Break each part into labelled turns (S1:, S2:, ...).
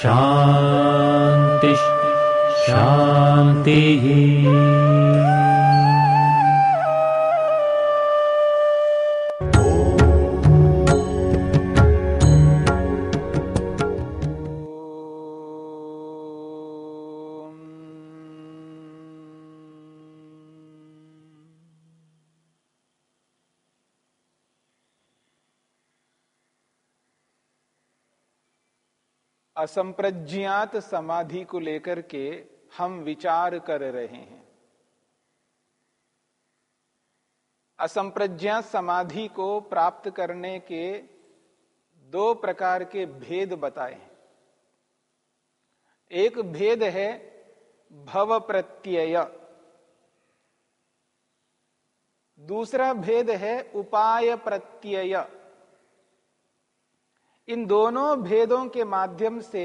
S1: शान्तिः शान्तिः
S2: असंप्रज्ञात समाधि को लेकर के हम विचार कर रहे हैं। असंप्रज्ञात समाधि को प्राप्त करने के दो प्रकार के भेद बताए हैं। एक भेद है भव प्रत्यय दूसरा भेद है उपाय प्रत्यय इन दोनों भेदों के माध्यम से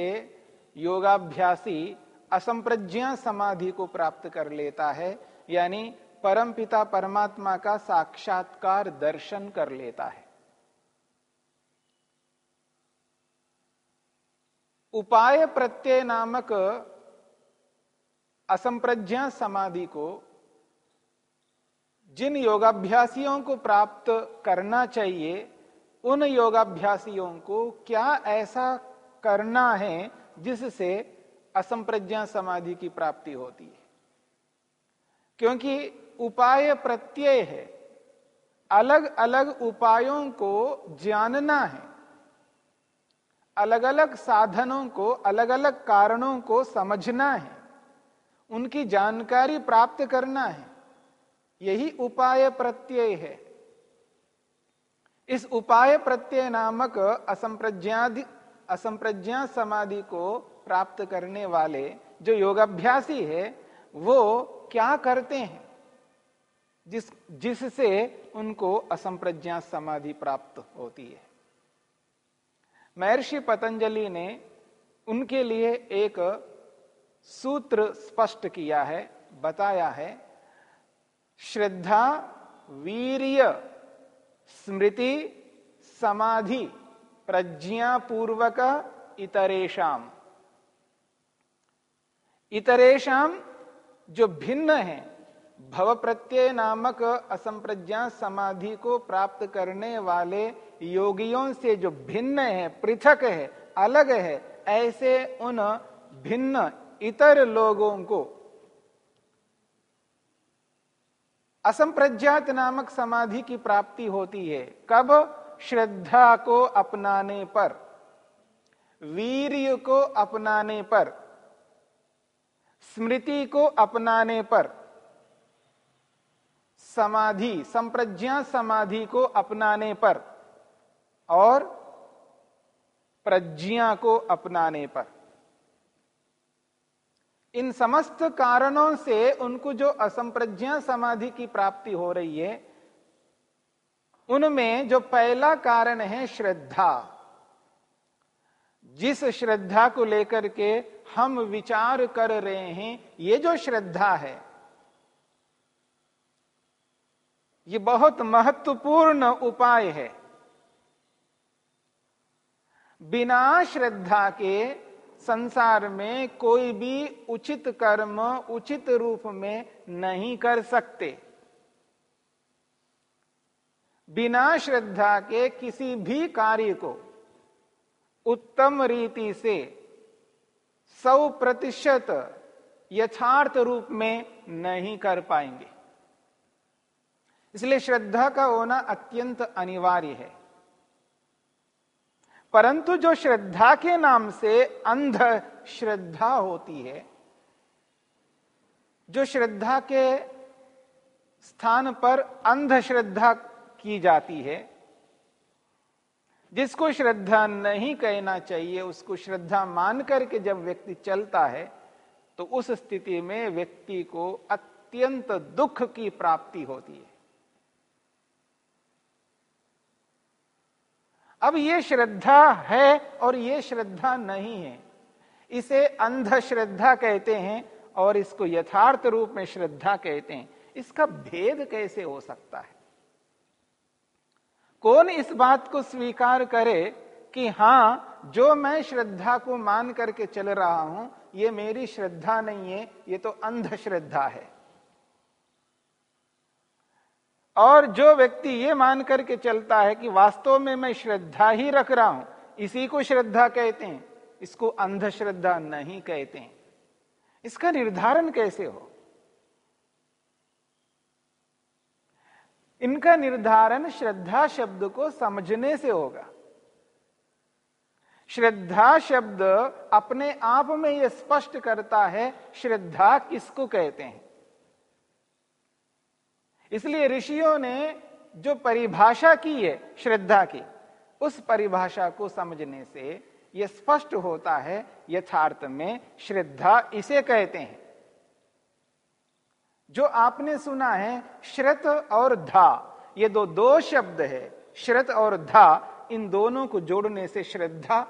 S2: योगाभ्यासी असंप्रज्ञा समाधि को प्राप्त कर लेता है, यानी परम पिता परमात्मा का साक्षात्कार दर्शन कर लेता है। उपाय प्रत्यय नामक असंप्रज्ञा समाधि को जिन योगाभ्यासियों को प्राप्त करना चाहिए उन योगाभ्यासियों को क्या ऐसा करना है जिससे असंप्रज्ञा समाधि की प्राप्ति होती है? क्योंकि उपाय प्रत्यय है। अलग अलग उपायों को जानना है। अलग अलग साधनों को अलग अलग कारणों को समझना है। उनकी जानकारी प्राप्त करना है। यही उपाय प्रत्यय है। इस उपाय प्रत्यय नामक असंप्रज्ञादि, असंप्रज्ञा समाधि को प्राप्त करने वाले जो योगाभ्यासी है, वो क्या करते हैं? जिस, जिससे उनको असंप्रज्ञा समाधि प्राप्त होती है। महर्षि पतंजलि ने उनके लिए एक सूत्र स्पष्ट किया है, बताया है, श्रद्धा वीर्य स्मृति, समाधि, प्रज्ञापूर्वक इतरेशम इतरेशम जो भिन्न है भव प्रत्यय नामक असंप्रज्ञा समाधि को प्राप्त करने वाले योगियों से जो भिन्न है, पृथक है, अलग है, ऐसे उन भिन्न इतर लोगों को असंप्रज्ञात नामक समाधि की प्राप्ति होती है। कब? श्रद्धा को अपनाने पर। वीर्य को अपनाने पर। स्मृति को अपनाने पर। समाधि, संप्रज्ञा समाधि को अपनाने पर और प्रज्ञा को अपनाने पर। इन समस्त कारणों से उनको जो असंप्रज्ञा समाधि की प्राप्ति हो रही है, उनमें जो पहला कारण है श्रद्धा। जिस श्रद्धा को लेकर के हम विचार कर रहे हैं, ये जो श्रद्धा है, ये बहुत महत्वपूर्ण उपाय है। बिना श्रद्धा के संसार में कोई भी उचित कर्म, उचित रूप में नहीं कर सकते। बिना श्रद्धा के किसी भी कार्य को उत्तम रीति से सौ प्रतिशत यथार्थ रूप में नहीं कर पाएँगे। इसलिए श्रद्धा का होना अत्यंत अनिवार्य है। परंतु जो श्रद्धा के नाम से अंध श्रद्धा होती है, जो श्रद्धा के स्थान पर अंधश्रद्धा की जाती है, जिसको श्रद्धा नहीं कहना चाहिए, उसको श्रद्धा मान करके जब व्यक्ति चलता है तो उस स्थिति में व्यक्ति को अत्यंत दुख की प्राप्ति होती है। अब ये श्रद्धा है और ये श्रद्धा नहीं है। इसे अंधश्रद्धा कहते हैं और इसको यथार्थ रूप में श्रद्धा कहते हैं। इसका भेद कैसे हो सकता है? कौन इस बात को स्वीकार करे कि हाँ, जो मैं श्रद्धा को मान करके चल रहा हूँ, ये मेरी श्रद्धा नहीं है, ये तो अंधश्रद्धा है? और जो व्यक्ति ये मान करके चलता है कि वास्तव में मैं श्रद्धा ही रख रहा हूँ, इसी को श्रद्धा कहते हैं, इसको अंधश्रद्धा नहीं कहते हैं। इसका निर्धारण कैसे हो? इनका निर्धारण श्रद्धा शब्द को समझने से होगा। श्रद्धा शब्द अपने आप में यह स्पष्ट करता है, श्रद्धा किसको कहते हैं? इसलिए ऋषियों ने जो परिभाषा की है, श्रद्धा की, उस परिभाषा को समझने से यह स्पष्ट होता है, यथार्थ में श्रद्धा इसे कहते हैं। जो आपने सुना है, श्रत और धा, ये दो दो शब्द है। श्रत और धा, इन दोनों को जोड़ने से श्रद्धा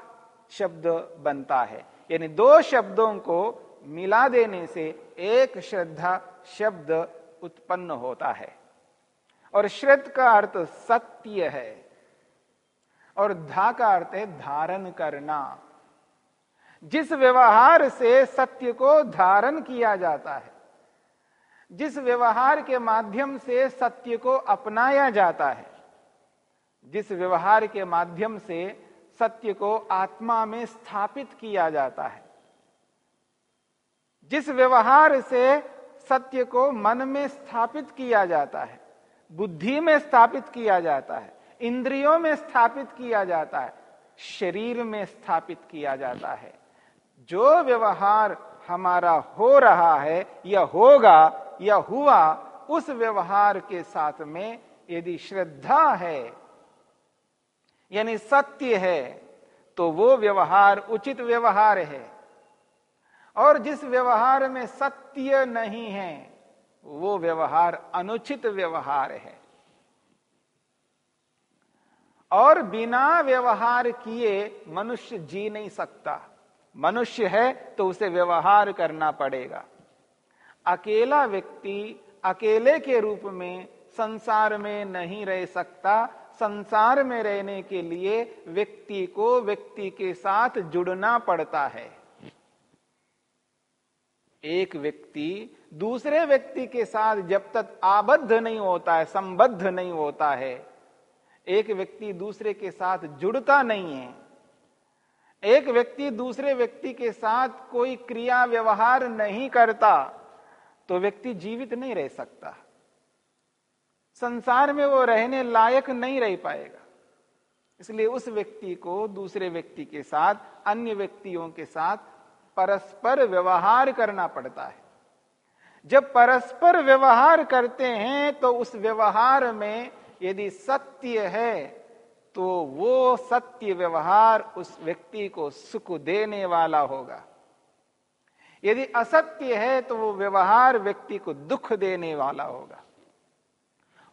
S2: शब्द बनता है। यानी दो शब्दों को मिला देने से एक श्रद्धा शब्द उत्पन्न होता है। और श्रेत का अर्थ सत्य है। और धा का अर्थ है धारण करना। जिस व्यवहार से सत्य को धारण किया जाता है, जिस व्यवहार के माध्यम से सत्य को अपनाया जाता है, जिस व्यवहार के माध्यम से सत्य को आत्मा में स्थापित किया जाता है, जिस व्यवहार से सत्य को मन में स्थापित किया जाता है, बुद्धि में स्थापित किया जाता है, इंद्रियों में स्थापित किया जाता है, शरीर में स्थापित किया जाता है। जो व्यवहार हमारा हो रहा है, या होगा, या हुआ, उस व्यवहार के साथ में यदि श्रद्धा है, यानी सत्य है तो वो व्यवहार उचित व्यवहार है। और जिस व्यवहार में सत्य नहीं है, वो व्यवहार अनुचित व्यवहार है। और बिना व्यवहार किए मनुष्य जी नहीं सकता। मनुष्य है तो उसे व्यवहार करना पड़ेगा। अकेला व्यक्ति अकेले के रूप में संसार में नहीं रह सकता। संसार में रहने के लिए व्यक्ति को व्यक्ति के साथ जुड़ना पड़ता है। एक व्यक्ति दूसरे व्यक्ति के साथ जब तक आबद्ध नहीं होता है, संबद्ध नहीं होता है, एक व्यक्ति दूसरे के साथ जुड़ता नहीं है, एक व्यक्ति दूसरे व्यक्ति के साथ कोई क्रिया व्यवहार नहीं करता तो व्यक्ति जीवित नहीं रह सकता। संसार में वो रहने लायक नहीं रह पाएगा। इसलिए उस व्यक्ति को दूसरे व्यक्ति के साथ, अन्य व्यक्तियों के साथ परस्पर व्यवहार करना पड़ता है। जब परस्पर व्यवहार करते हैं तो उस व्यवहार में यदि सत्य है तो वो सत्य व्यवहार उस व्यक्ति को सुख देने वाला होगा। यदि असत्य है तो वो व्यवहार व्यक्ति को दुख देने वाला होगा।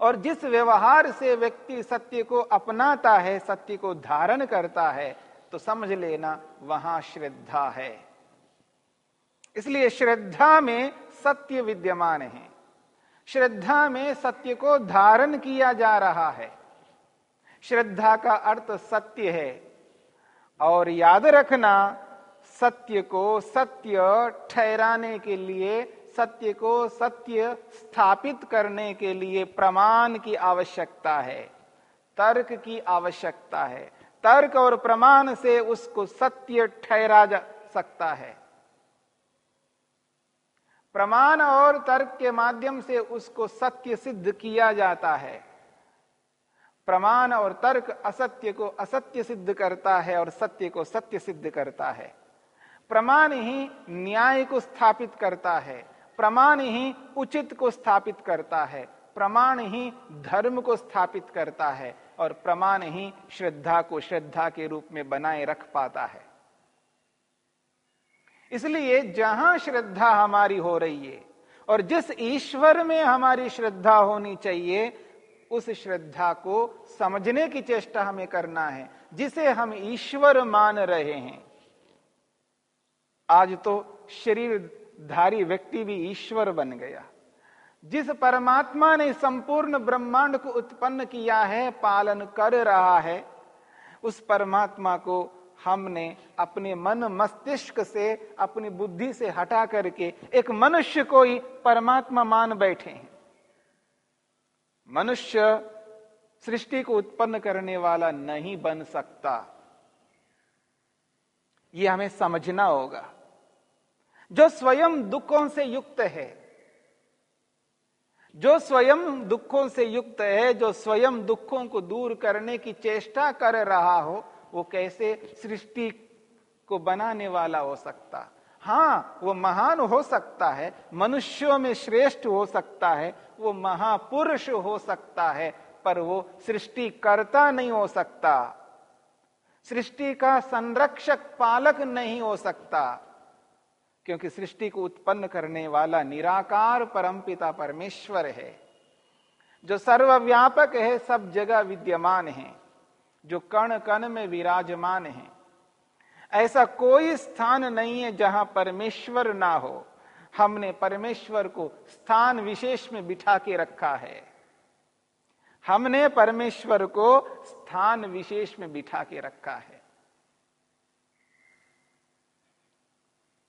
S2: और जिस व्यवहार से व्यक्ति सत्य को अपनाता है, सत्य को धारण करता है तो समझ लेना वहाँ श्रद्धा है। इसलिए श्रद्धा में सत्य विद्यमान है। श्रद्धा में सत्य को धारण किया जा रहा है। श्रद्धा का अर्थ सत्य है और याद रखना, सत्य को सत्य ठहराने के लिए, सत्य को सत्य स्थापित करने के लिए प्रमाण की आवश्यकता है, तर्क की आवश्यकता है। तर्क और प्रमाण से उसको सत्य ठहरा जा सकता है। प्रमाण और तर्क के माध्यम से उसको सत्य सिद्ध किया जाता है। प्रमाण और तर्क असत्य को असत्य सिद्ध करता है और सत्य को सत्य सिद्ध करता है। प्रमाण ही न्याय को स्थापित करता है, प्रमाण ही उचित को स्थापित करता है, प्रमाण ही धर्म को स्थापित करता है और प्रमाण ही श्रद्धा को श्रद्धा के रूप में बनाए रख पाता है। इसलिए जहाँ श्रद्धा हमारी हो रही है और जिस ईश्वर में हमारी श्रद्धा होनी चाहिए, उस श्रद्धा को समझने की चेष्टा हमें करना है, जिसे हम ईश्वर मान रहे हैं। आज तो शरीरधारी व्यक्ति भी ईश्वर बन गया। जिस परमात्मा ने संपूर्ण ब्रह्मांड को उत्पन्न किया है, पालन कर रहा है, उस परमात्मा को हमने अपने मन मस्तिष्क से, अपनी बुद्धि से हटा करके एक मनुष्य को ही परमात्मा मान बैठे हैं। मनुष्य सृष्टि को उत्पन्न करने वाला नहीं बन सकता। यह हमें समझना होगा। जो स्वयं दुखों से युक्त है, जो स्वयं दुखों से युक्त है, जो स्वयं दुखों को दूर करने की चेष्टा कर रहा हो वो कैसे सृष्टि को बनाने वाला हो सकता? हाँ वो महान हो सकता है, मनुष्यों में श्रेष्ठ हो सकता है, वो महापुरुष हो सकता है, पर वो सृष्टि करता नहीं हो सकता। सृष्टि का संरक्षक पालक नहीं हो सकता, क्योंकि सृष्टि को उत्पन्न करने वाला निराकार परमपिता परमेश्वर है, जो सर्वव्यापक है, सब जगह विद्यमान है। जो कण कण में विराजमान है। ऐसा कोई स्थान नहीं है जहाँ परमेश्वर ना हो। हमने परमेश्वर को स्थान विशेष में बिठा के रखा है। हमने परमेश्वर को स्थान विशेष में बिठा के रखा है।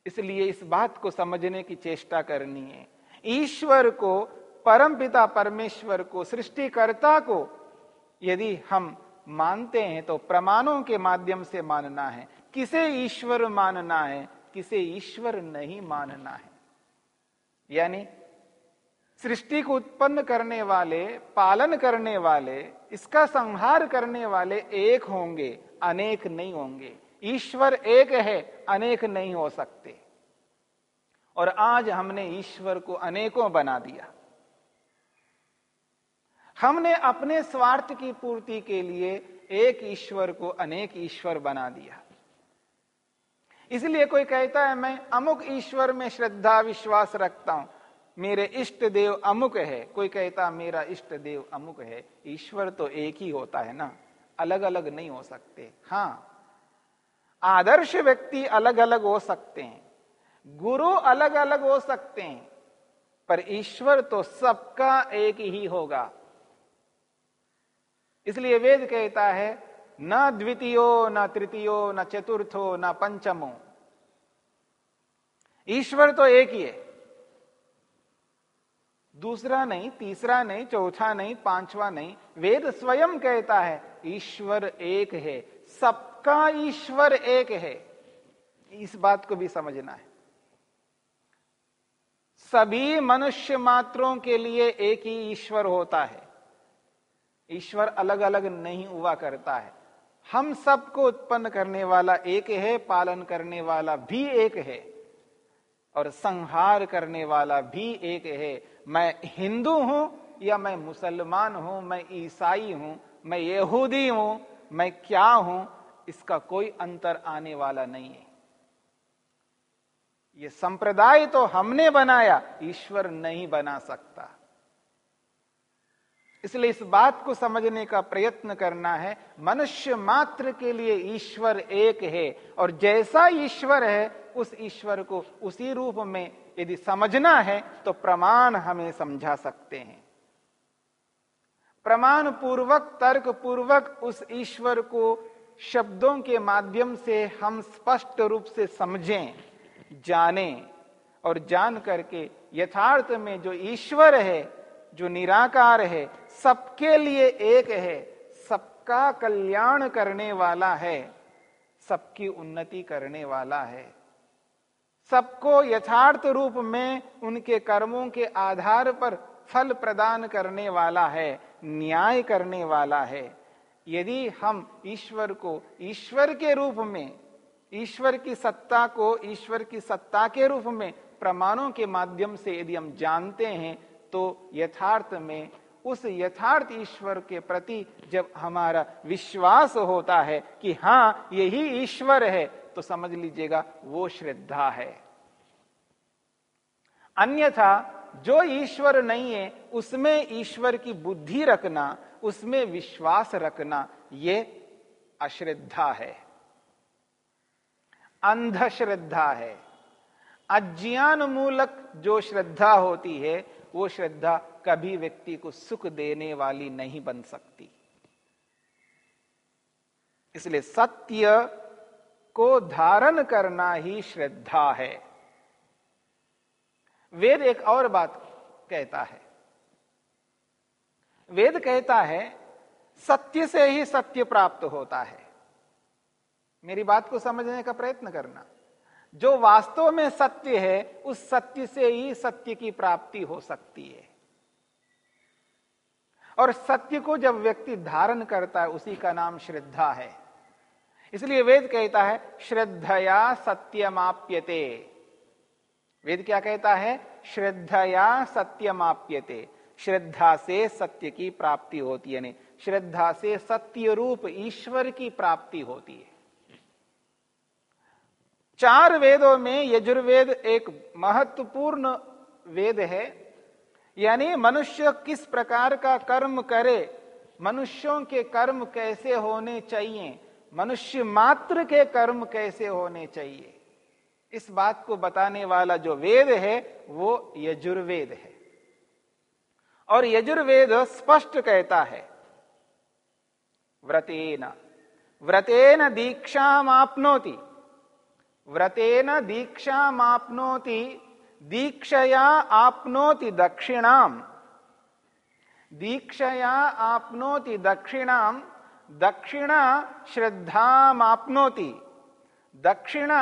S2: इसलिए इस बात को समझने की चेष्टा करनी है। ईश्वर को, परमपिता परमेश्वर को, सृष्टिकर्ता को यदि हम मानते हैं तो प्रमाणों के माध्यम से मानना है। किसे ईश्वर मानना है, किसे ईश्वर नहीं मानना है। यानी सृष्टि को उत्पन्न करने वाले, पालन करने वाले, इसका संहार करने वाले एक होंगे, अनेक नहीं होंगे। ईश्वर एक है, अनेक नहीं हो सकते। और आज हमने ईश्वर को अनेकों बना दिया। हमने अपने स्वार्थ की पूर्ति के लिए एक ईश्वर को अनेक ईश्वर बना दिया। इसलिए कोई कहता है, मैं अमुक ईश्वर में श्रद्धा, विश्वास रखता हूँ। मेरे इष्ट देव अमुक है। कोई कहता मेरा इष्ट देव अमुक है। ईश्वर तो एक ही होता है ना। अलग अलग नहीं हो सकते। हाँ आदर्श व्यक्ति अलग अलग हो सकते हैं। गुरु अलग अलग हो सकते हैं। पर ईश्वर तो सबका एक ही होगा। इसलिए वेद कहता है, न द्वितीयो, न तृतीयो, न चतुर्थो, न पंचमो। ईश्वर तो एक ही है। दूसरा नहीं, तीसरा नहीं, चौथा नहीं, पांचवा नहीं। वेद स्वयं कहता है, ईश्वर एक है। सबका ईश्वर एक है। इस बात को भी समझना है। सभी मनुष्य मात्रों के लिए एक ही ईश्वर होता है। ईश्वर अलग अलग नहीं हुआ करता है। हम सबको उत्पन्न करने वाला एक है, पालन करने वाला भी एक है, और संहार करने वाला भी एक है। मैं हिंदू हूँ या मैं मुसलमान हूँ, मैं ईसाई हूँ, मैं यहूदी हूँ, मैं क्या हूँ, इसका कोई अंतर आने वाला नहीं है। ये संप्रदाय तो हमने बनाया, ईश्वर नहीं बना सकता। इसलिए इस बात को समझने का प्रयत्न करना है, मनुष्य मात्र के लिए ईश्वर एक है, और जैसा ईश्वर है, उस ईश्वर को उसी रूप में यदि समझना है तो प्रमाण हमें समझा सकते हैं। प्रमाण पूर्वक तर्क पूर्वक उस ईश्वर को शब्दों के माध्यम से हम स्पष्ट रूप से समझें, जाने, और जान करके यथार्थ में जो ईश्वर है जो निराकार है, सबके लिए एक है, सबका कल्याण करने वाला है, सबकी उन्नति करने वाला है। सबको यथार्थ रूप में उनके कर्मों के आधार पर फल प्रदान करने वाला है, न्याय करने वाला है। यदि हम ईश्वर को, ईश्वर के रूप में, ईश्वर की सत्ता को, ईश्वर की सत्ता के रूप में प्रमाणों के माध्यम से यदि हम जानते हैं तो यथार्थ में उस यथार्थ ईश्वर के प्रति जब हमारा विश्वास होता है कि हाँ यही ईश्वर है तो समझ लीजिएगा, वो श्रद्धा है। अन्यथा, जो ईश्वर नहीं है, उसमें ईश्वर की बुद्धि रखना, उसमें विश्वास रखना, ये अश्रद्धा है। अंधश्रद्धा है। अज्ञान मूलक जो श्रद्धा होती है वो श्रद्धा कभी व्यक्ति को सुख देने वाली नहीं बन सकती। इसलिए सत्य को धारण करना ही श्रद्धा है। वेद एक और बात कहता है। वेद कहता है, सत्य से ही सत्य प्राप्त होता है। मेरी बात को समझने का प्रयत्न करना। जो वास्तव में सत्य है, उस सत्य से ही सत्य की प्राप्ति हो सकती है। और सत्य को जब व्यक्ति धारण करता है, उसी का नाम श्रद्धा है। इसलिए वेद कहता है, श्रद्धया सत्यमाप्यते। वेद क्या कहता है? श्रद्धया सत्यमाप्यते। श्रद्धा से सत्य की प्राप्ति होती है श्रद्धा से सत्य रूप ईश्वर की प्राप्ति होती है। चार वेदों में यजुर्वेद एक महत्वपूर्ण वेद है, यानी मनुष्य किस प्रकार का कर्म करे, मनुष्यों के कर्म कैसे होने चाहिए, मनुष्य मात्र के कर्म कैसे होने चाहिए, इस बात को बताने वाला जो वेद है, वो यजुर्वेद है। और यजुर्वेद स्पष्ट कहता है, व्रतेन व्रतेन दीक्षा मापनोति व्रतेन दीक्षा मापनोति दीक्षया आपनोति दक्षिणाम। दीक्षया आपनोति दक्षिणाम, दक्षिणा श्रद्धामाप्नोति। दक्षिणा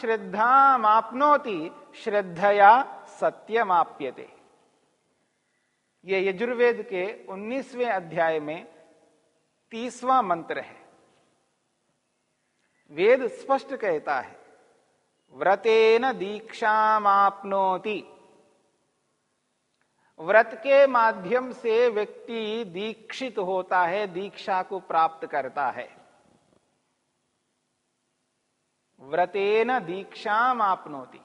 S2: श्रद्धामाप्नोति, श्रद्धया सत्यमाप्यते। ये यजुर्वेद के 19वें अध्याय में तीसवां मंत्र है। वेद स्पष्ट कहता है व्रतेन दीक्षामाप्नोति। व्रत के माध्यम से व्यक्ति दीक्षित होता है, दीक्षा को प्राप्त करता है। व्रतेन दीक्षाम आपनोति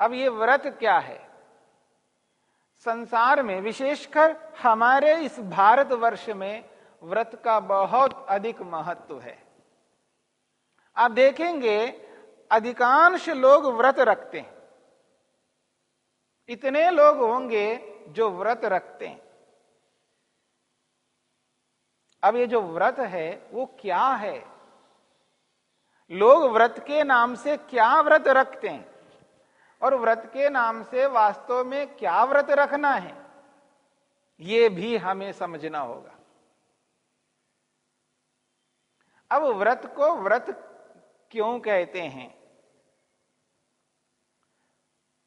S2: अब ये व्रत क्या है? संसार में विशेषकर हमारे इस भारतवर्ष में व्रत का बहुत अधिक महत्व है। आप देखेंगे, अधिकांश लोग व्रत रखते हैं। इतने लोग होंगे जो व्रत रखते हैं। अब ये जो व्रत है, वो क्या है? लोग व्रत के नाम से क्या व्रत रखते हैं? और व्रत के नाम से वास्तव में क्या व्रत रखना है? ये भी हमें समझना होगा। अब व्रत को व्रत क्यों कहते हैं?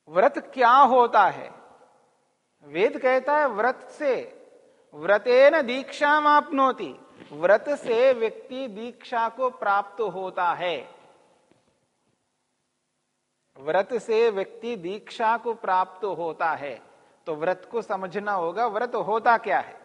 S2: व्रत क्या होता है? वेद कहता है, व्रत से, व्रतेन दीक्षा मापनोती व्रत से व्यक्ति दीक्षा को प्राप्त होता है। व्रत से व्यक्ति दीक्षा को प्राप्त होता है। तो व्रत को समझना होगा, व्रत होता क्या है?